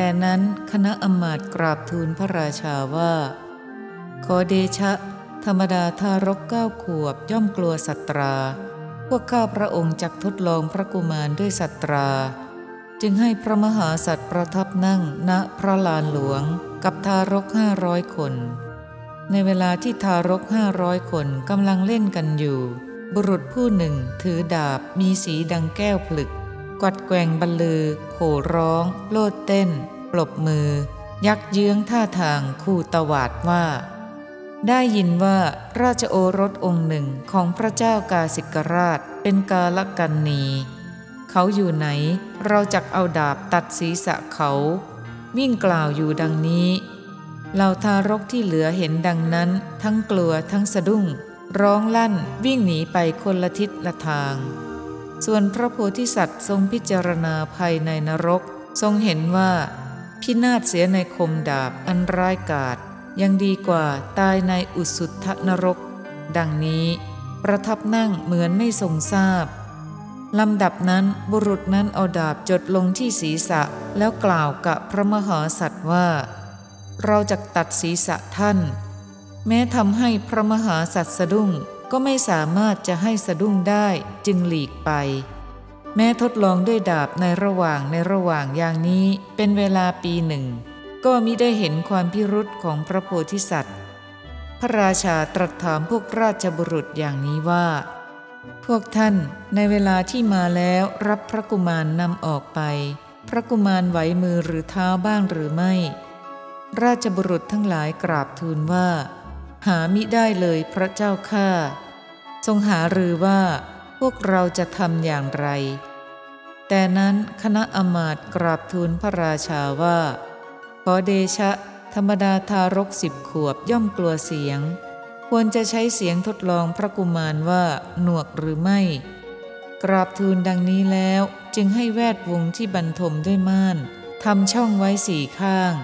แต่นั้นคณะอมาตย์กราบทูลพระราชาว่า ขอเดชะ ธรรมดาทารกเก้าขวบย่อมกลัวสัตรา พวกข้าพระองค์จักทดลองพระกุมารด้วยสัตรา จึงให้พระมหาสัตว์ประทับนั่งณพระลานหลวงกับทารกห้าร้อยคน ในเวลาที่ทารกห้าร้อยคนกำลังเล่นกันอยู่ บุรุษผู้หนึ่งถือดาบมีสีดังแก้วผลึก กัดแกว่งบรรลือโห่ร้อง โลดเต้น ปลบมือ ยักเยื้องท่าทางคู่ตวาดว่า ได้ยินว่าราชโอรสองค์หนึ่งของพระเจ้ากาสิกราชเป็นกาลกันนี เขาอยู่ไหน เราจักเอาดาบตัดศีรษะเขา วิ่งกล่าวอยู่ดังนี้เหล่าทารกที่เหลือเห็นดังนั้น ทั้งกลัวทั้งสะดุ้ง ร้องลั่นวิ่งหนีไปคนละทิศละทาง ส่วนพระโพธิสัตว์ทรงพิจารณาภายในนรก ทรงเห็นว่า พินาศเสียในคมดาบอันร้ายกาจยังดีกว่าตายในอุสุทธนรก ดังนี้ ประทับนั่งเหมือนไม่ทรงทราบลำดับนั้นบุรุษนั้นเอาดาบจดลงที่ศีรษะแล้วกล่าวกับพระมหาสัตว์ว่า เราจะตัดศีรษะท่าน แม้ทำให้พระมหาสัตว์สะดุ้ง ก็ไม่สามารถจะให้สะดุ้งได้จึงหลีกไป แม้ทดลองด้วยดาบในระหว่างในระหว่างอย่างนี้เป็นเวลาปีหนึ่ง ก็มิได้เห็นความพิรุษของพระโพธิสัตว์ พระราชาตรัสถามพวกราชบุรุษอย่างนี้ว่า พวกท่านในเวลาที่มาแล้วรับพระกุมารนำออกไป พระกุมารไหวมือหรือเท้าบ้างหรือไม่ ราชบุรุษทั้งหลายกราบทูลว่า หามิได้เลยพระเจ้าข้าทรงหารือว่าพวกเราจะทำอย่างไร แต่นั้นคณะอมาตย์กราบทูลพระราชาว่า ขอเดชะ ธรรมดาทารกสิบขวบย่อมกลัวเสียง ควรจะใช้เสียงทดลองพระกุมารว่าหนวกหรือไม่ กราบทูลดังนี้แล้วจึงให้แวดวงที่บรรทมด้วยม่านทำช่องไว้สี่ข้าง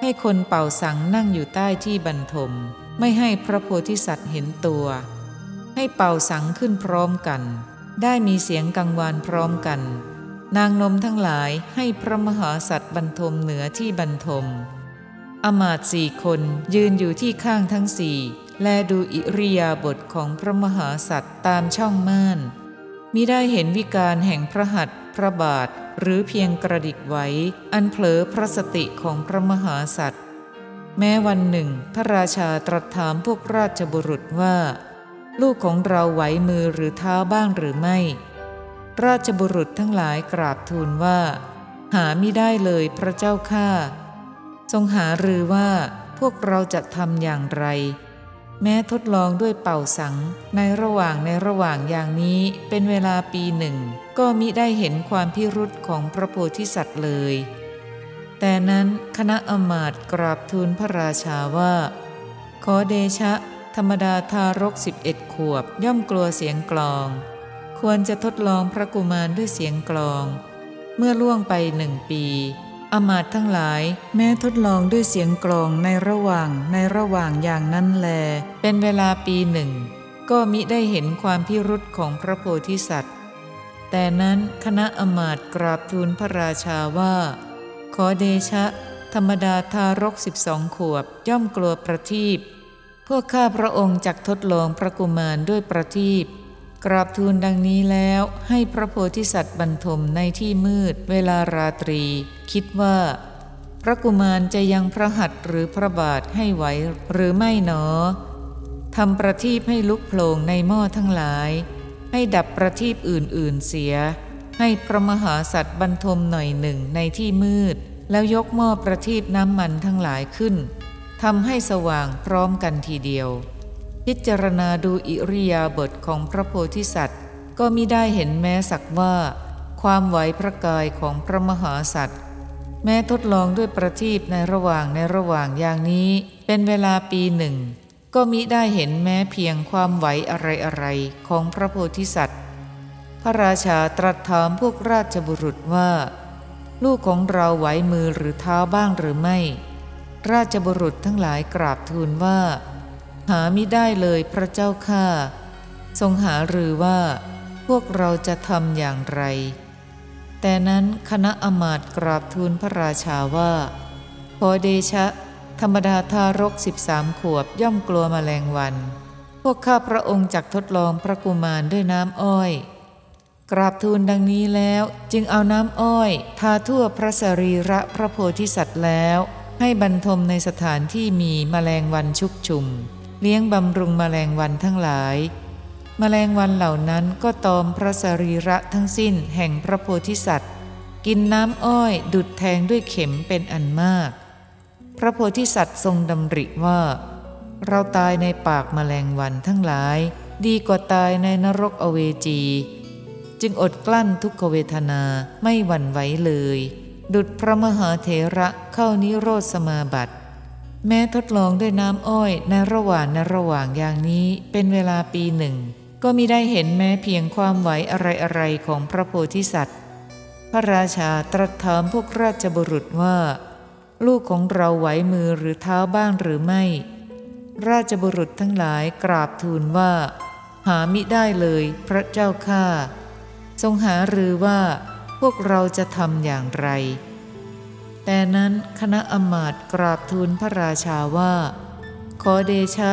ให้คนเป่าสังนั่งอยู่ใต้ที่บรรทม ไม่ให้พระโพธิสัตว์เห็นตัว ให้เป่าสังขึ้นพร้อมกัน ได้มีเสียงกังวานพร้อมกัน นางนมทั้งหลายให้พระมหาสัตว์บรรทมเหนือที่บรรทม อมาตสี่คนยืนอยู่ที่ข้างทั้งสี่ และดูอิริยาบถของพระมหาสัตว์ตามช่องม่านมิได้เห็นวิการแห่งพระหัตถ์พระบาทหรือเพียงกระดิกไหวอันเผลอพระสติของพระมหาสัตว์ แม้วันหนึ่ง พระราชาตรัสถามพวกราชบุรุษว่า ลูกของเราไหวมือหรือเท้าบ้างหรือไม่ ราชบุรุษทั้งหลายกราบทูลว่า หาไม่ได้เลยพระเจ้าข้าทรงหารือว่าพวกเราจะทำอย่างไร แม้ทดลองด้วยเป่าสังในระหว่างในระหว่างอย่างนี้เป็นเวลาปีหนึ่ง ก็มิได้เห็นความพิรุษของพระโพธิสัตว์เลย แต่นั้นคณะอมาตย์กราบทูลพระราชาว่า ขอเดชะ ธรรมดาทารกสิบเอ็ดขวบย่อมกลัวเสียงกลอง ควรจะทดลองพระกุมารด้วยเสียงกลอง เมื่อล่วงไปหนึ่งปี อมาตย์ทั้งหลายแม้ทดลองด้วยเสียงกลองในระหว่างในระหว่างอย่างนั้นแล เป็นเวลาปีหนึ่ง ก็มิได้เห็นความพิรุษของพระโพธิสัตว์ แต่นั้นคณะอมาตย์กราบทูลพระราชาว่า ขอเดชะ ธรรมดาทารกสิบสองขวบย่อมกลัวประทีปพวกข้าพระองค์จักทดลองพระกุมารด้วยประทีปกราบทูลดังนี้แล้วให้พระโพธิสัตว์บรรทมในที่มืดเวลาราตรี คิดว่า พระกุมารจะยังพระหัตถ์หรือพระบาทให้ไหวหรือไม่หนอทำประทีปให้ลุกโผล่ในหม้อทั้งหลาย ให้ดับประทีปอื่นๆเสีย ให้พระมหาสัตว์บรรทมหน่อยหนึ่งในที่มืด แล้วยกหม้อประทีปน้ำมันทั้งหลายขึ้นทำให้สว่างพร้อมกันทีเดียว พิจารณาดูอิริยาบถของพระโพธิสัตว์ ก็มิได้เห็นแม้สักว่า ความไหวพระกายของพระมหาสัตว์ แม้ทดลองด้วยประทีปในระหว่างในระหว่างอย่างนี้ เป็นเวลาปีหนึ่ง ก็มิได้เห็นแม้เพียงความไหวอะไรอะไรของพระโพธิสัตว์ พระราชาตรัสถามพวกราชบุรุษว่า ลูกของเราไหวมือหรือเท้าบ้างหรือไม่ ราชบุรุษทั้งหลายกราบทูลว่า หามิได้เลยพระเจ้าข้าทรงหาหรือว่า พวกเราจะทำอย่างไร แต่นั้นคณะอมาตย์กราบทูลพระราชาว่า ขอเดชะ ธรรมดาทารกสิบสามขวบย่อมกลัวมแมลงวัน พวกข้าพระองค์จักทดลองพระกุมารด้วยน้ำอ้อย กราบทูลดังนี้แล้วจึงเอาน้ำอ้อย ทาทั่วพระสรีระพระโพธิสัตว์แล้ว ให้บรรทมในสถานที่มีมแมลงวันชุกชุม เลี้ยงบำรุงมแมลงวันทั้งหลายมแมลงวันเหล่านั้นก็ตอมพระสรีระทั้งสิ้นแห่งพระโพธิสัตว์ กินน้ำอ้อยดุดแทงด้วยเข็มเป็นอันมาก พระโพธิสัตว์ทรงดำริว่า เราตายในปากมแมลงวันทั้งหลาย ดีกว่าตายในนรกอเวจี จึงอดกลั้นทุกขเวทนาไม่หวั่นไหวเลย ดุดพระมหาเถระเข้านิโรธสมาบัติแม้ทดลองด้วยน้ำอ้อยในระหว่างในระหว่างอย่างนี้เป็นเวลาปีหนึ่ง ก็มิได้เห็นแม้เพียงความไหวอะไรๆของพระโพธิสัตว์ พระราชาตรัสถามพวกราชบุรุษว่า ลูกของเราไหวมือหรือเท้าบ้างหรือไม่ ราชบุรุษทั้งหลายกราบทูลว่า หามิได้เลยพระเจ้าข้า ทรงหารือว่าพวกเราจะทำอย่างไร แต่นั้นคณะอมาตกราบทูลพระราชาว่า ขอเดชะ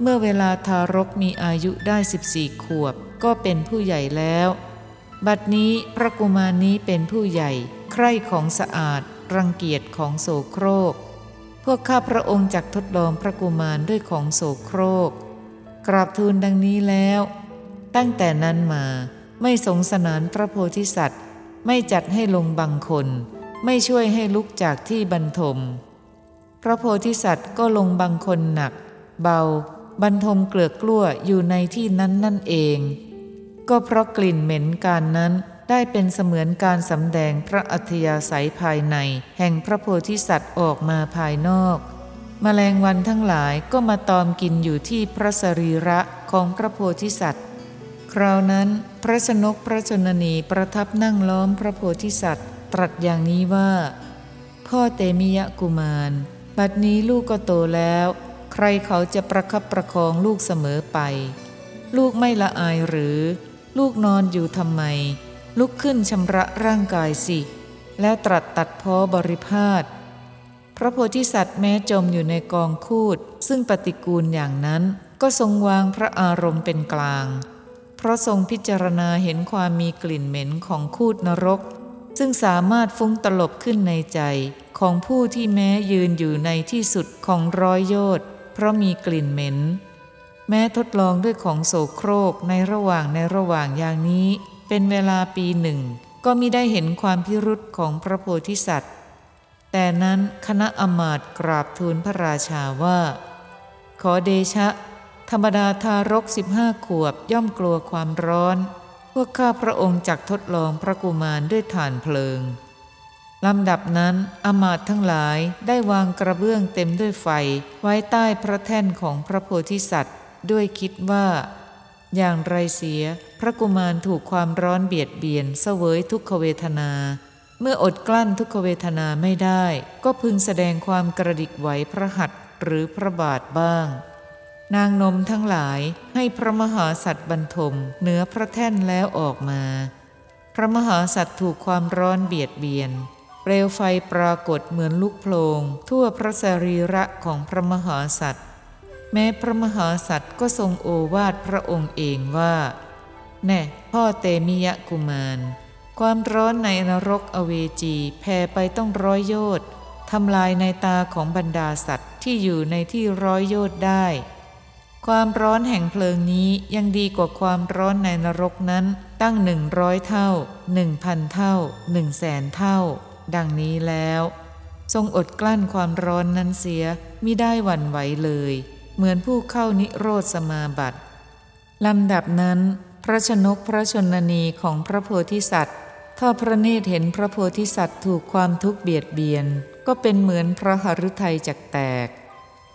เมื่อเวลาทารกมีอายุได้ 14 ขวบ ก็เป็นผู้ใหญ่แล้ว บัดนี้พระกุมารนี้เป็นผู้ใหญ่ ใคร่ของสะอาด รังเกียจของโสโครก พวกข้าพระองค์จักทดลองพระกุมารด้วยของโสโครก กราบทูลดังนี้แล้ว ตั้งแต่นั้นมา ไม่สงสนานพระโพธิสัตว์ ไม่จัดให้ลงบังคน ไม่ช่วยให้ลุกจากที่บรรทม พระโพธิสัตว์ก็ลงบังคนหนัก เบา บรรทมเกลือกกลั้วอยู่ในที่นั้นนั่นเอง ก็เพราะกลิ่นเหม็นการนั้นได้เป็นเสมือนการสำแดงพระอัธยาศัยภายใน แห่งพระโพธิสัตว์ออกมาภายนอกมแมลงวันทั้งหลายก็มาตอมกินอยู่ที่พระสรีระของพระโพธิสัตว์ คราวนั้นพระชนกพระชนนีประทับนั่งล้อมพระโพธิสัตว์ ตรัสอย่างนี้ว่า พ่อเตมิยะกุมาร บัดนี้ลูกก็โตแล้ว ใครเขาจะประคับประคองลูกเสมอไป ลูกไม่ละอายหรือ ลูกนอนอยู่ทำไม ลุกขึ้นชำระร่างกายสิ แล้วตรัสตัดพ้อบริพาทพระโพธิสัตว์แม้จมอยู่ในกองคูดซึ่งปฏิกูลอย่างนั้นก็ทรงวางพระอารมณ์เป็นกลาง เพราะทรงพิจารณาเห็นความมีกลิ่นเหม็นของคูดนรก ซึ่งสามารถฟุ้งตลบขึ้นในใจของผู้ที่แม้ยืนอยู่ในที่สุดของร้อยโยชน์เพราะมีกลิ่นเหม็น แม้ทดลองด้วยของโสโครกในระหว่างในระหว่างอย่างนี้ เป็นเวลาปีหนึ่ง ก็มิได้เห็นความพิรุษของพระโพธิสัตว์ แต่นั้นคณะอมาตกราบทูลพระราชาว่า ขอเดชะ ธรรมดาทารกสิบห้าขวบย่อมกลัวความร้อน พวกข้าพระองค์จักทดลองพระกุมารด้วยฐานเพลิงลำดับนั้นอมาตทั้งหลายได้วางกระเบื้องเต็มด้วยไฟไว้ใต้พระแท่นของพระโพธิสัตว์ ด้วยคิดว่า อย่างไรเสียพระกุมารถูกความร้อนเบียดเบียนเสวยทุกขเวทนา เมื่ออดกลั้นทุกขเวทนาไม่ได้ ก็พึงแสดงความกระดิกไหวพระหัตหรือพระบาทบ้าง นางนมทั้งหลายให้พระมหาสัตว์บรรทมเหนือพระแท่นแล้วออกมา พระมหาสัตว์ถูกความร้อนเบียดเบียนลวไฟปรากฏเหมือนลูกโพลงทั่วพระสรีระของพระมหาสัตว์แม้พระมหาสัตว์ก็ทรงโอวาทพระองค์เองว่า แน่พ่อเตมิยะกุมาร ความร้อนในนรกอเวจีแผ่ไปต้องร้อยโยชน์ทำลายในตาของบรรดาสัตว์ที่อยู่ในที่ร้อยโยชน์ได้ ความร้อนแห่งเพลิงนี้ยังดีกว่าความร้อนในนรกนั้นตั้งหนึ่งร้อยเท่าหนึ่งพันเท่าหนึ่งแสนเท่า ดังนี้แล้ว ทรงอดกลั้นความร้อนนั้นเสียมิได้หวั่นไหวเลย เหมือนผู้เข้านิโรธสมาบัติลำดับนั้น พระชนกพระชนนีของพระโพธิสัตว์ถ้าพระเนตรเห็นพระโพธิสัตว์ถูกความทุกข์เบียดเบียน ก็เป็นเหมือนพระหฤทัยจักแตก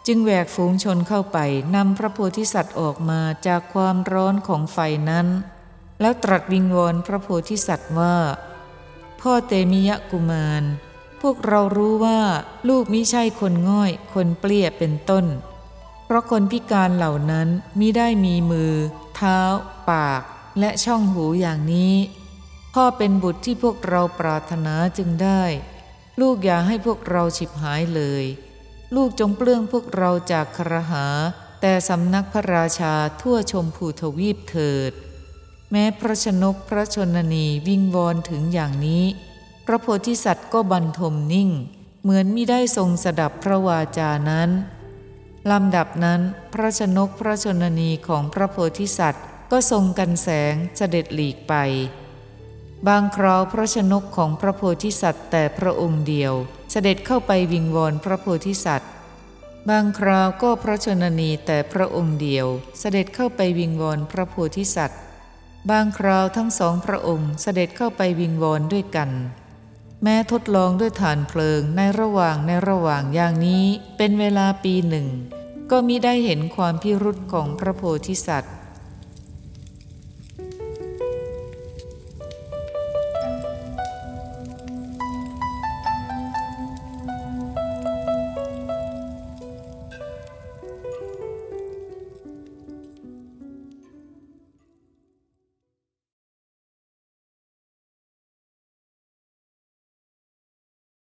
จึงแหวกฝูงชนเข้าไปนำพระโพธิสัตว์ออกมาจากความร้อนของไฟนั้น แล้วตรัสวิงวอนพระโพธิสัตว์ว่า พ่อเตมิยะกุมาร พวกเรารู้ว่าลูกมิใช่คนง่อย คนเปลี้ยเป็นต้น เพราะคนพิการเหล่านั้นมิได้มีมือ เท้า ปาก และช่องหูอย่างนี้ พ่อเป็นบุตรที่พวกเราปรารถนาจึงได้ ลูกอย่าให้พวกเราฉิบหายเลย ลูกจงเปลื้องพวกเราจากครหา แต่สำนักพระราชาทั่วชมพูทวีปเถิด แม้พระชนกพระชนนีวิ่งวอนถึงอย่างนี้ พระโพธิสัตว์ก็บันทมนิ่ง เหมือนมิได้ทรงสดับพระวาจานั้นลำดับนั้นพระชนกพระชนนีของพระโพธิสัตว์ก็ทรงกันแสงเสด็จหลีกไป บางคราวพระชนกของพระโพธิสัตว์แต่พระองค์เดียวเสด็จเข้าไปวิงวอนพระโพธิสัตว์ บางคราวก็พระชนนีแต่พระองค์เดียวเสด็จเข้าไปวิงวอนพระโพธิสัตว์ บางคราวทั้งสองพระองค์เสด็จเข้าไปวิงวอนด้วยกัน แม้ทดลองด้วยฐานเพลิงในระหว่างในระหว่างอย่างนี้เป็นเวลาปีหนึ่ง ก็มิได้เห็นความพิรุษของพระโพธิสัตว์